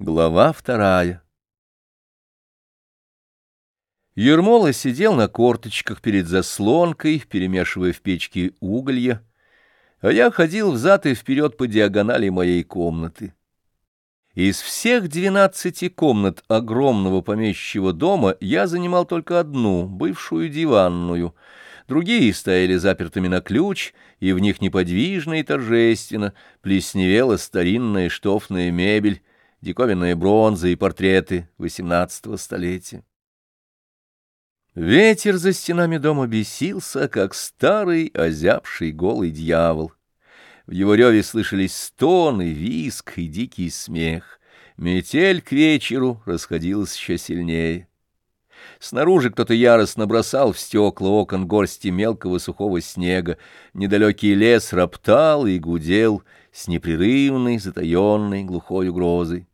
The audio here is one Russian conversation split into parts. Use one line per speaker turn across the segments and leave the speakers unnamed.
Глава вторая Ермола сидел на корточках перед заслонкой, перемешивая в печке уголья, а я ходил взад и вперед по диагонали моей комнаты. Из всех двенадцати комнат огромного помещичьего дома я занимал только одну, бывшую диванную. Другие стояли запертыми на ключ, и в них неподвижно и торжественно плесневела старинная штофная мебель, диковинная бронза и портреты XVIII столетия. Ветер за стенами дома бесился, как старый, озябший голый дьявол. В его реве слышались стоны, виск и дикий смех. Метель к вечеру расходилась еще сильнее. Снаружи кто-то яростно бросал в стекла окон горсти мелкого сухого снега. Недалекий лес роптал и гудел с непрерывной, затаенной, глухой угрозой.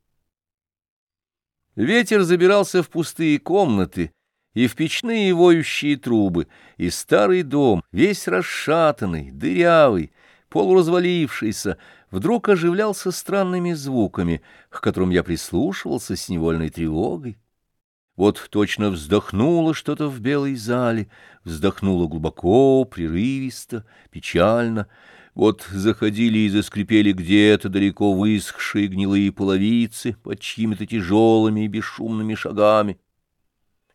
Ветер забирался в пустые комнаты и в печные воющие трубы, и старый дом, весь расшатанный, дырявый, полуразвалившийся, вдруг оживлялся странными звуками, к которым я прислушивался с невольной тревогой. Вот точно вздохнуло что-то в белой зале, вздохнуло глубоко, прерывисто, печально — вот заходили и заскрипели где-то далеко высохшие гнилые половицы под чьими-то тяжелыми и бесшумными шагами.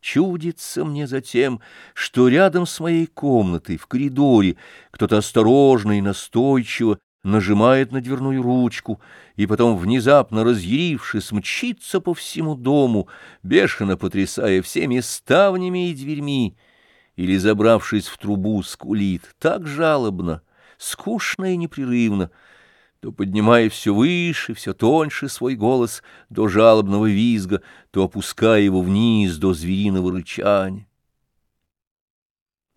Чудится мне затем, что рядом с моей комнатой, в коридоре, кто-то осторожно и настойчиво нажимает на дверную ручку, и потом, внезапно разъярившись, мчится по всему дому, бешено потрясая всеми ставнями и дверьми, или, забравшись в трубу, скулит так жалобно, скучно и непрерывно, то поднимая все выше, все тоньше свой голос до жалобного визга, то опуская его вниз до звериного рычания.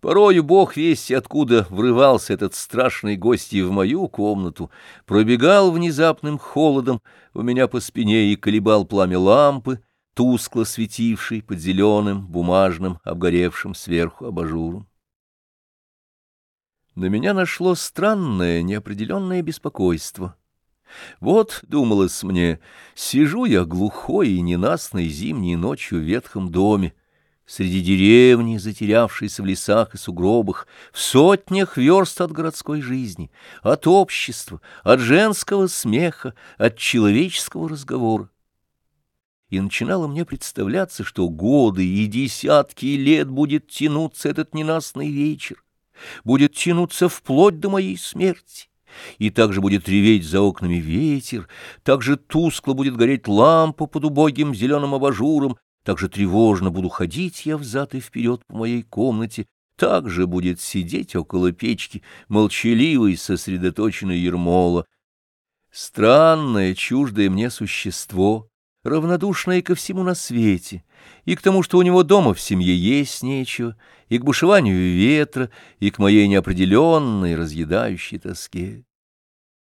Порою бог весть откуда врывался этот страшный гость в мою комнату, пробегал внезапным холодом у меня по спине и колебал пламя лампы, тускло светившей под зеленым, бумажным, обгоревшим сверху абажуром на меня нашло странное, неопределенное беспокойство. Вот, думалось мне, сижу я глухой и ненастной зимней ночью в ветхом доме, среди деревни, затерявшейся в лесах и сугробах, в сотнях верст от городской жизни, от общества, от женского смеха, от человеческого разговора. И начинало мне представляться, что годы и десятки лет будет тянуться этот ненастный вечер, будет тянуться вплоть до моей смерти. И также будет реветь за окнами ветер, так же тускло будет гореть лампа под убогим зеленым абажуром, так же тревожно буду ходить я взад и вперед по моей комнате, так же будет сидеть около печки молчаливый, сосредоточенный Ермола. Странное, чуждое мне существо, равнодушное ко всему на свете, и к тому, что у него дома в семье есть нечего, и к бушеванию ветра, и к моей неопределенной, разъедающей тоске.